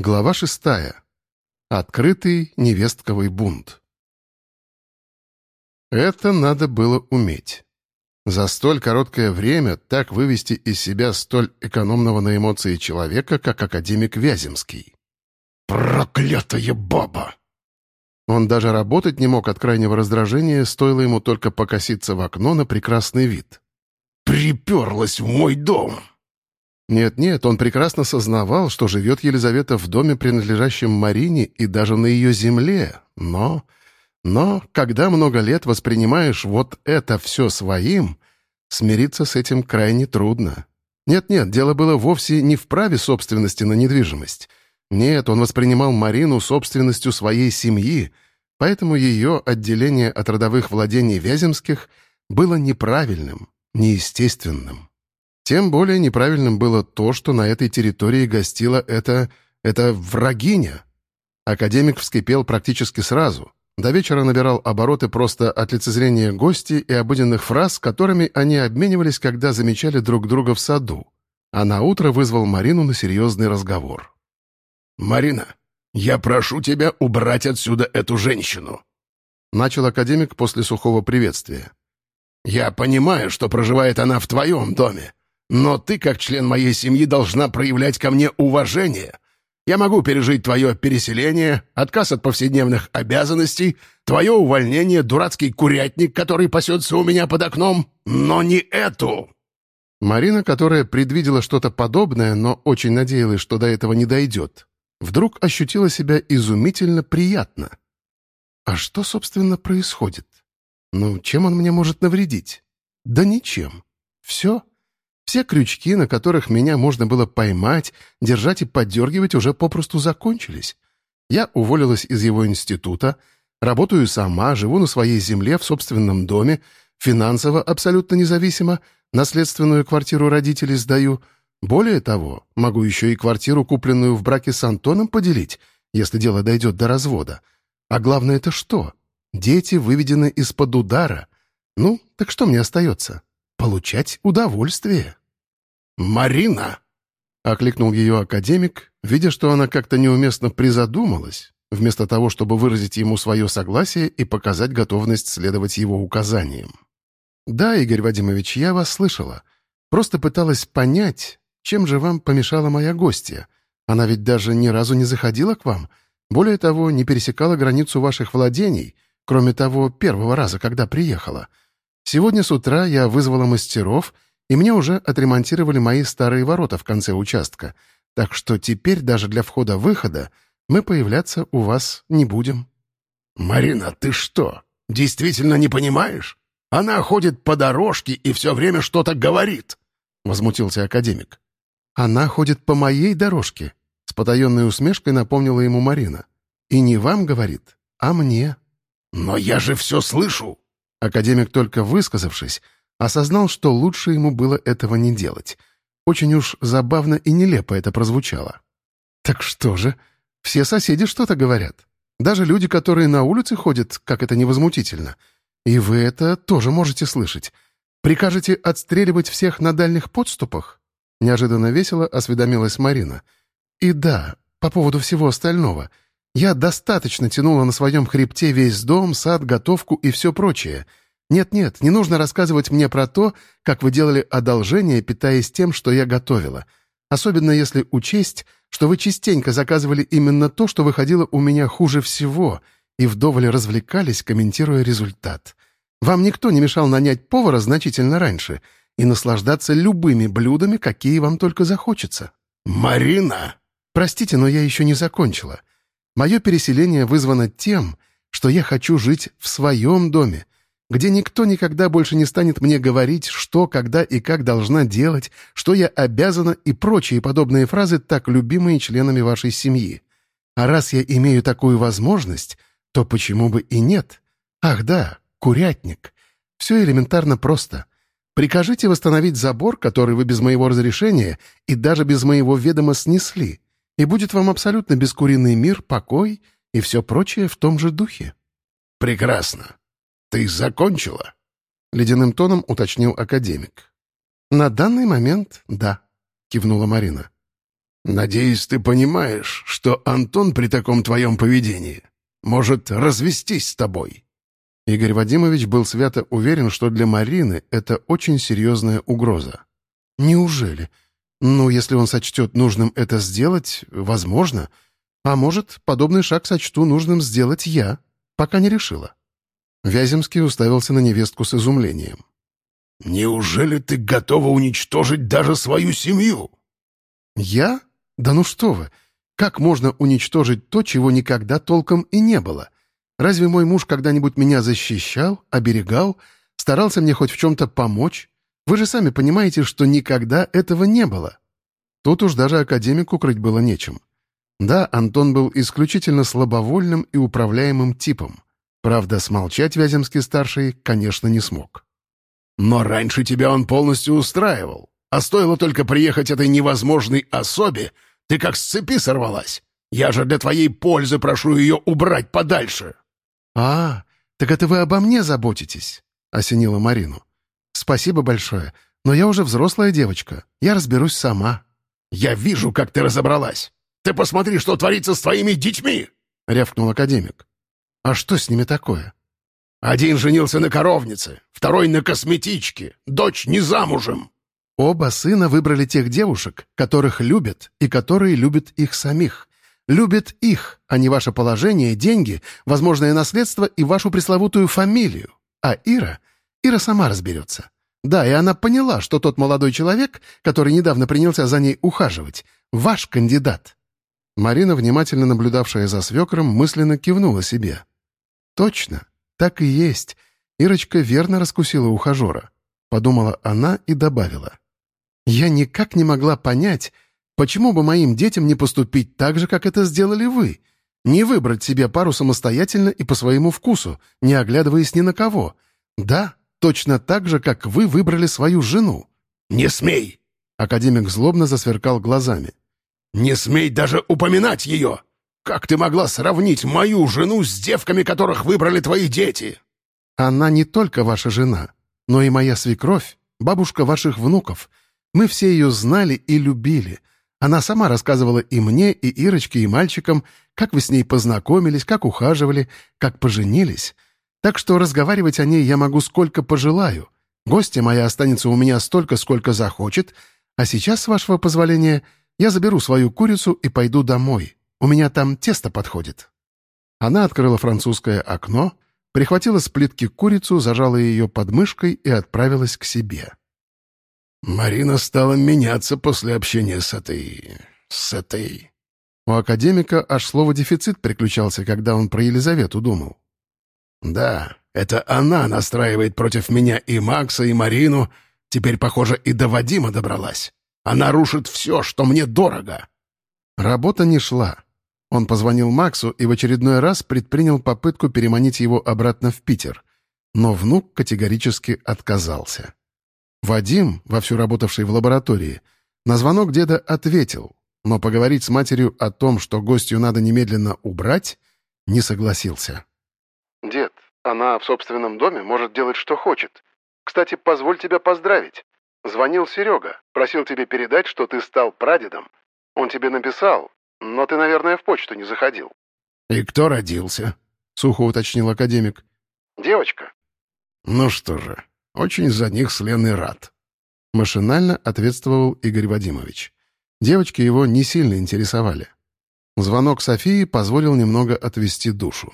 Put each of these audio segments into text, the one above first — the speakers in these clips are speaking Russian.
Глава шестая. Открытый невестковый бунт. Это надо было уметь. За столь короткое время так вывести из себя столь экономного на эмоции человека, как академик Вяземский. «Проклятая баба!» Он даже работать не мог от крайнего раздражения, стоило ему только покоситься в окно на прекрасный вид. «Приперлась в мой дом!» Нет-нет, он прекрасно сознавал, что живет Елизавета в доме, принадлежащем Марине и даже на ее земле, но... Но, когда много лет воспринимаешь вот это все своим, смириться с этим крайне трудно. Нет-нет, дело было вовсе не в праве собственности на недвижимость. Нет, он воспринимал Марину собственностью своей семьи, поэтому ее отделение от родовых владений Вяземских было неправильным, неестественным. Тем более неправильным было то, что на этой территории гостила эта... эта врагиня. Академик вскипел практически сразу. До вечера набирал обороты просто от лицезрения гостей и обыденных фраз, которыми они обменивались, когда замечали друг друга в саду. А на утро вызвал Марину на серьезный разговор. «Марина, я прошу тебя убрать отсюда эту женщину», — начал академик после сухого приветствия. «Я понимаю, что проживает она в твоем доме, но ты, как член моей семьи, должна проявлять ко мне уважение. Я могу пережить твое переселение, отказ от повседневных обязанностей, твое увольнение, дурацкий курятник, который пасется у меня под окном, но не эту!» Марина, которая предвидела что-то подобное, но очень надеялась, что до этого не дойдет, вдруг ощутила себя изумительно приятно. «А что, собственно, происходит? Ну, чем он мне может навредить? Да ничем. Все, все крючки, на которых меня можно было поймать, держать и подергивать, уже попросту закончились. Я уволилась из его института, работаю сама, живу на своей земле, в собственном доме, финансово абсолютно независимо, наследственную квартиру родителей сдаю. Более того, могу еще и квартиру, купленную в браке с Антоном, поделить, если дело дойдет до развода. А главное это что? Дети выведены из-под удара. Ну, так что мне остается? Получать удовольствие. «Марина!» — окликнул ее академик, видя, что она как-то неуместно призадумалась, вместо того, чтобы выразить ему свое согласие и показать готовность следовать его указаниям. «Да, Игорь Вадимович, я вас слышала. Просто пыталась понять, чем же вам помешала моя гостья. Она ведь даже ни разу не заходила к вам. Более того, не пересекала границу ваших владений, кроме того первого раза, когда приехала. Сегодня с утра я вызвала мастеров — и мне уже отремонтировали мои старые ворота в конце участка, так что теперь даже для входа-выхода мы появляться у вас не будем». «Марина, ты что, действительно не понимаешь? Она ходит по дорожке и все время что-то говорит», — возмутился академик. «Она ходит по моей дорожке», — с потаенной усмешкой напомнила ему Марина. «И не вам, — говорит, — а мне». «Но я же все слышу!» Академик, только высказавшись, осознал, что лучше ему было этого не делать. Очень уж забавно и нелепо это прозвучало. «Так что же? Все соседи что-то говорят. Даже люди, которые на улице ходят, как это невозмутительно. И вы это тоже можете слышать. Прикажете отстреливать всех на дальних подступах?» Неожиданно весело осведомилась Марина. «И да, по поводу всего остального. Я достаточно тянула на своем хребте весь дом, сад, готовку и все прочее». Нет-нет, не нужно рассказывать мне про то, как вы делали одолжение, питаясь тем, что я готовила. Особенно если учесть, что вы частенько заказывали именно то, что выходило у меня хуже всего, и вдоволь развлекались, комментируя результат. Вам никто не мешал нанять повара значительно раньше и наслаждаться любыми блюдами, какие вам только захочется. «Марина!» Простите, но я еще не закончила. Мое переселение вызвано тем, что я хочу жить в своем доме, где никто никогда больше не станет мне говорить, что, когда и как должна делать, что я обязана и прочие подобные фразы, так любимые членами вашей семьи. А раз я имею такую возможность, то почему бы и нет? Ах да, курятник. Все элементарно просто. Прикажите восстановить забор, который вы без моего разрешения и даже без моего ведома снесли, и будет вам абсолютно бескуриный мир, покой и все прочее в том же духе. Прекрасно. «Ты закончила?» — ледяным тоном уточнил академик. «На данный момент — да», — кивнула Марина. «Надеюсь, ты понимаешь, что Антон при таком твоем поведении может развестись с тобой». Игорь Вадимович был свято уверен, что для Марины это очень серьезная угроза. «Неужели? Ну, если он сочтет нужным это сделать, возможно. А может, подобный шаг сочту нужным сделать я, пока не решила». Вяземский уставился на невестку с изумлением. «Неужели ты готова уничтожить даже свою семью?» «Я? Да ну что вы! Как можно уничтожить то, чего никогда толком и не было? Разве мой муж когда-нибудь меня защищал, оберегал, старался мне хоть в чем-то помочь? Вы же сами понимаете, что никогда этого не было». Тут уж даже академику крыть было нечем. Да, Антон был исключительно слабовольным и управляемым типом. Правда, смолчать Вяземский-старший, конечно, не смог. «Но раньше тебя он полностью устраивал. А стоило только приехать этой невозможной особе, ты как с цепи сорвалась. Я же для твоей пользы прошу ее убрать подальше». «А, так это вы обо мне заботитесь?» — осенила Марину. «Спасибо большое, но я уже взрослая девочка. Я разберусь сама». «Я вижу, как ты разобралась. Ты посмотри, что творится с твоими детьми!» — рявкнул академик. «А что с ними такое?» «Один женился на коровнице, второй на косметичке, дочь не замужем». Оба сына выбрали тех девушек, которых любят и которые любят их самих. Любят их, а не ваше положение, деньги, возможное наследство и вашу пресловутую фамилию. А Ира? Ира сама разберется. Да, и она поняла, что тот молодой человек, который недавно принялся за ней ухаживать, ваш кандидат. Марина, внимательно наблюдавшая за свекром, мысленно кивнула себе. «Точно, так и есть. Ирочка верно раскусила ухажера», — подумала она и добавила. Я никак не могла понять, почему бы моим детям не поступить так же, как это сделали вы. Не выбрать себе пару самостоятельно и по своему вкусу, не оглядываясь ни на кого. Да, точно так же, как вы выбрали свою жену. «Не смей!» — академик злобно засверкал глазами. «Не смей даже упоминать ее! Как ты могла сравнить мою жену с девками, которых выбрали твои дети?» «Она не только ваша жена, но и моя свекровь, бабушка ваших внуков, мы все ее знали и любили. Она сама рассказывала и мне, и Ирочке, и мальчикам, как вы с ней познакомились, как ухаживали, как поженились. Так что разговаривать о ней я могу сколько пожелаю. Гостья моя останется у меня столько, сколько захочет, а сейчас, с вашего позволения, я заберу свою курицу и пойду домой. У меня там тесто подходит». Она открыла французское окно, прихватила с плитки курицу, зажала ее под мышкой и отправилась к себе. Марина стала меняться после общения с этой... с этой... У академика аж слово «дефицит» приключался, когда он про Елизавету думал. «Да, это она настраивает против меня и Макса, и Марину. Теперь, похоже, и до Вадима добралась. Она рушит все, что мне дорого». Работа не шла. Он позвонил Максу и в очередной раз предпринял попытку переманить его обратно в Питер. Но внук категорически отказался. Вадим, вовсю работавший в лаборатории, на звонок деда ответил, но поговорить с матерью о том, что гостью надо немедленно убрать, не согласился. «Дед, она в собственном доме может делать, что хочет. Кстати, позволь тебя поздравить. Звонил Серега, просил тебе передать, что ты стал прадедом. Он тебе написал, но ты, наверное, в почту не заходил». «И кто родился?» — сухо уточнил академик. «Девочка». «Ну что же, очень за них с Леной рад». Машинально ответствовал Игорь Вадимович. Девочки его не сильно интересовали. Звонок Софии позволил немного отвести душу.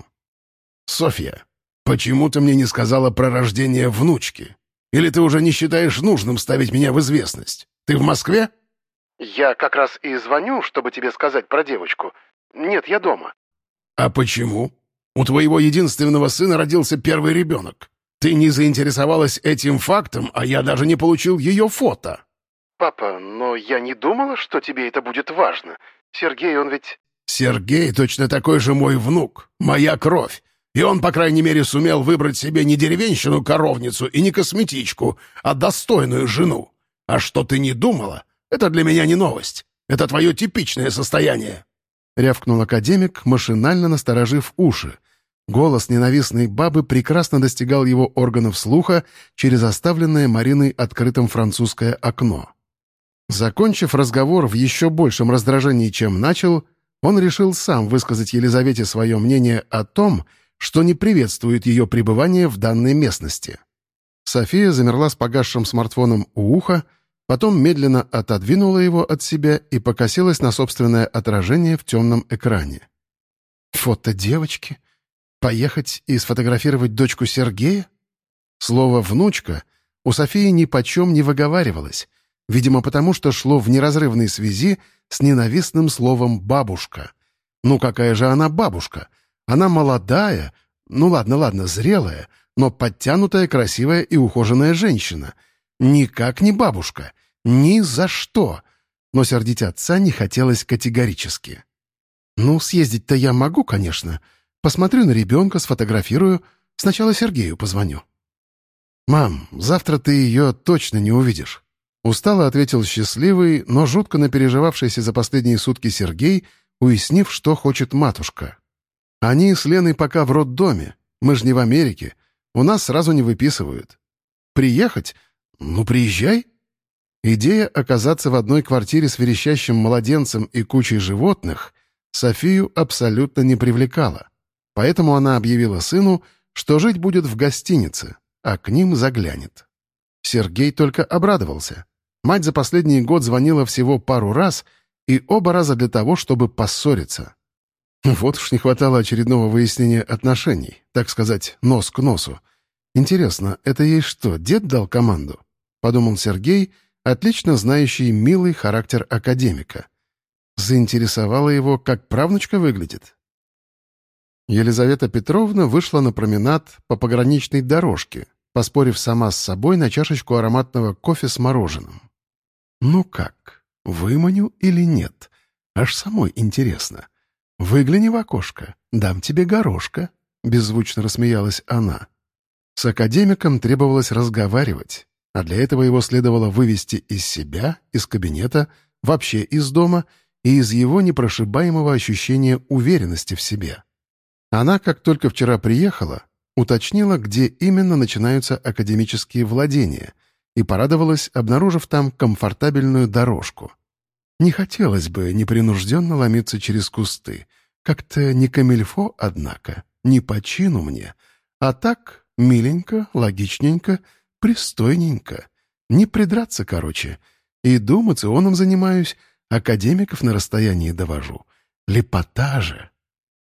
«Софья, почему ты мне не сказала про рождение внучки? Или ты уже не считаешь нужным ставить меня в известность? Ты в Москве?» «Я как раз и звоню, чтобы тебе сказать про девочку. Нет, я дома». «А почему? У твоего единственного сына родился первый ребенок. Ты не заинтересовалась этим фактом, а я даже не получил ее фото». «Папа, но я не думала, что тебе это будет важно. Сергей, он ведь...» «Сергей точно такой же мой внук, моя кровь. И он, по крайней мере, сумел выбрать себе не деревенщину-коровницу и не косметичку, а достойную жену. А что ты не думала, это для меня не новость. Это твое типичное состояние». Рявкнул академик, машинально насторожив уши, Голос ненавистной бабы прекрасно достигал его органов слуха через оставленное Мариной открытым французское окно. Закончив разговор в еще большем раздражении, чем начал, он решил сам высказать Елизавете свое мнение о том, что не приветствует ее пребывание в данной местности. София замерла с погасшим смартфоном у уха, потом медленно отодвинула его от себя и покосилась на собственное отражение в темном экране. «Фото девочки? Поехать и сфотографировать дочку Сергея?» Слово «внучка» у Софии ни почем не выговаривалось, видимо, потому что шло в неразрывной связи с ненавистным словом «бабушка». Ну какая же она бабушка? Она молодая, ну ладно, ладно, зрелая, но подтянутая, красивая и ухоженная женщина. Никак не бабушка. Ни за что. Но сердить отца не хотелось категорически. «Ну, съездить-то я могу, конечно. Посмотрю на ребенка, сфотографирую. Сначала Сергею позвоню». «Мам, завтра ты ее точно не увидишь». Устало ответил счастливый, но жутко напереживавшийся за последние сутки Сергей, уяснив, что хочет матушка. Они с Леной пока в роддоме. Мы же не в Америке. У нас сразу не выписывают. Приехать? Ну, приезжай. Идея оказаться в одной квартире с верещащим младенцем и кучей животных Софию абсолютно не привлекала. Поэтому она объявила сыну, что жить будет в гостинице, а к ним заглянет. Сергей только обрадовался. Мать за последний год звонила всего пару раз, и оба раза для того, чтобы поссориться. Вот уж не хватало очередного выяснения отношений, так сказать, нос к носу. Интересно, это ей что, дед дал команду? Подумал Сергей, отлично знающий милый характер академика. Заинтересовало его, как правнучка выглядит. Елизавета Петровна вышла на променад по пограничной дорожке, поспорив сама с собой на чашечку ароматного кофе с мороженым. «Ну как, выманю или нет? Аж самой интересно. «Выгляни в окошко, дам тебе горошка», — беззвучно рассмеялась она. С академиком требовалось разговаривать, а для этого его следовало вывести из себя, из кабинета, вообще из дома и из его непрошибаемого ощущения уверенности в себе. Она, как только вчера приехала, уточнила, где именно начинаются академические владения, и порадовалась, обнаружив там комфортабельную дорожку — не хотелось бы непринужденно ломиться через кусты. Как-то не камильфо, однако, не по чину мне. А так, миленько, логичненько, пристойненько. Не придраться, короче. Иду, мационом занимаюсь, академиков на расстоянии довожу. Лепота же.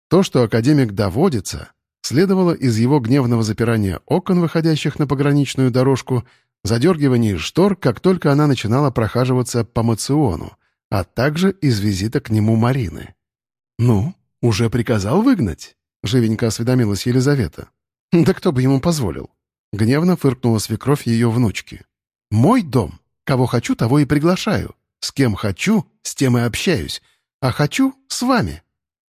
То, что академик доводится, следовало из его гневного запирания окон, выходящих на пограничную дорожку, задергивания штор, как только она начинала прохаживаться по мациону — а также из визита к нему Марины. «Ну, уже приказал выгнать?» — живенько осведомилась Елизавета. «Да кто бы ему позволил?» Гневно фыркнула свекровь ее внучки. «Мой дом. Кого хочу, того и приглашаю. С кем хочу, с тем и общаюсь. А хочу — с вами».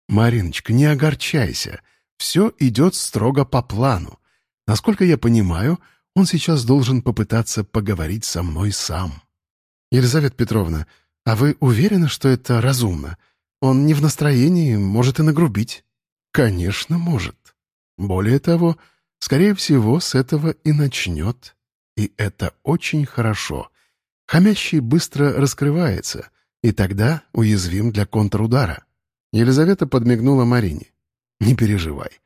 «Мариночка, не огорчайся. Все идет строго по плану. Насколько я понимаю, он сейчас должен попытаться поговорить со мной сам». «Елизавета Петровна, «А вы уверены, что это разумно? Он не в настроении, может и нагрубить». «Конечно, может. Более того, скорее всего, с этого и начнет. И это очень хорошо. Хомящий быстро раскрывается, и тогда уязвим для контрудара». Елизавета подмигнула Марине. «Не переживай.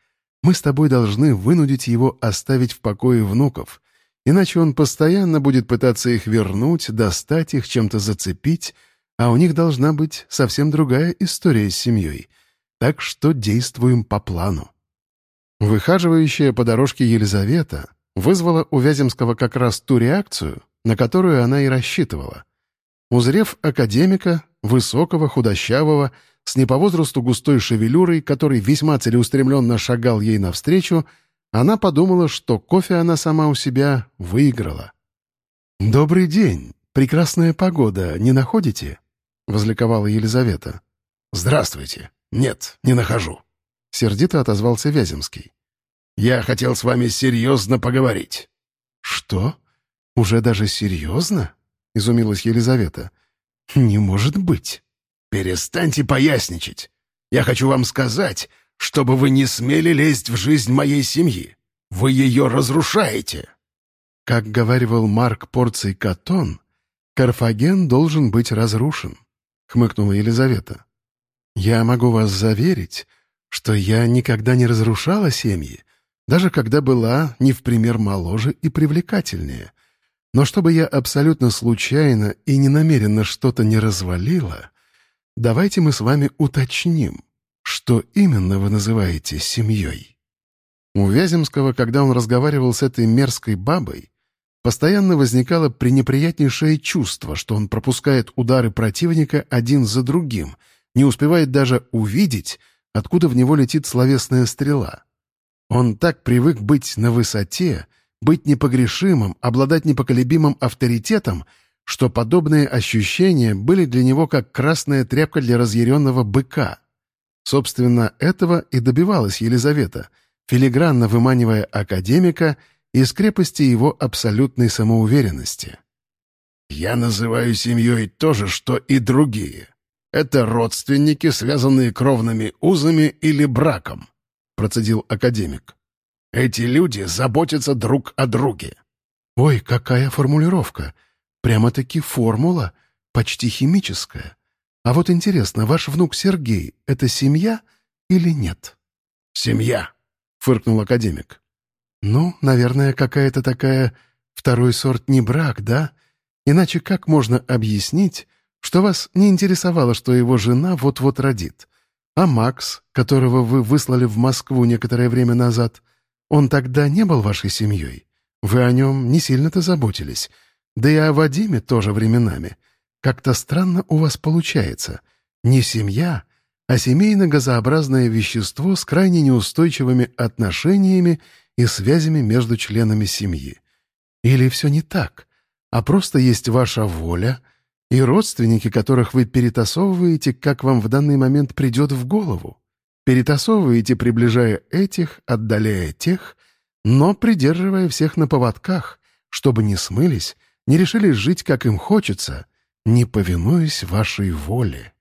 Мы с тобой должны вынудить его оставить в покое внуков, иначе он постоянно будет пытаться их вернуть, достать их, чем-то зацепить, а у них должна быть совсем другая история с семьей. Так что действуем по плану. Выхаживающая по дорожке Елизавета вызвала у Вяземского как раз ту реакцию, на которую она и рассчитывала. Узрев академика, высокого, худощавого, с не по возрасту густой шевелюрой, который весьма целеустремленно шагал ей навстречу, она подумала, что кофе она сама у себя выиграла. «Добрый день. Прекрасная погода, не находите?» Возликовала Елизавета. «Здравствуйте. Нет, не нахожу», — сердито отозвался Вяземский. «Я хотел с вами серьезно поговорить». «Что? Уже даже серьезно?» — изумилась Елизавета. «Не может быть». «Перестаньте поясничать. Я хочу вам сказать, чтобы вы не смели лезть в жизнь моей семьи. Вы ее разрушаете». Как говаривал Марк Порций Катон, Карфаген должен быть разрушен», — хмыкнула Елизавета. «Я могу вас заверить, что я никогда не разрушала семьи, даже когда была не в пример моложе и привлекательнее. Но чтобы я абсолютно случайно и ненамеренно что-то не развалила, давайте мы с вами уточним, что именно вы называете семьей. У Вяземского, когда он разговаривал с этой мерзкой бабой, постоянно возникало пренеприятнейшее чувство, что он пропускает удары противника один за другим, не успевает даже увидеть, откуда в него летит словесная стрела. Он так привык быть на высоте, быть непогрешимым, обладать непоколебимым авторитетом, что подобные ощущения были для него как красная тряпка для разъяренного быка. Собственно, этого и добивалась Елизавета, филигранно выманивая академика из крепости его абсолютной самоуверенности. «Я называю семьей то же, что и другие. Это родственники, связанные кровными узами или браком», — процедил академик. Эти люди заботятся друг о друге». «Ой, какая формулировка! Прямо-таки формула, почти химическая. А вот интересно, ваш внук Сергей — это семья или нет?» «Семья», — фыркнул академик. «Ну, наверное, какая-то такая второй сорт не брак, да? Иначе как можно объяснить, что вас не интересовало, что его жена вот-вот родит? А Макс, которого вы выслали в Москву некоторое время назад, он тогда не был вашей семьей. Вы о нем не сильно-то заботились. Да и о Вадиме тоже временами. Как-то странно у вас получается. Не семья, а семейно-газообразное вещество с крайне неустойчивыми отношениями и связями между членами семьи. Или все не так, а просто есть ваша воля и родственники, которых вы перетасовываете, как вам в данный момент придет в голову. Перетасовываете, приближая этих, отдаляя тех, но придерживая всех на поводках, чтобы не смылись, не решили жить, как им хочется, не повинуясь вашей воле.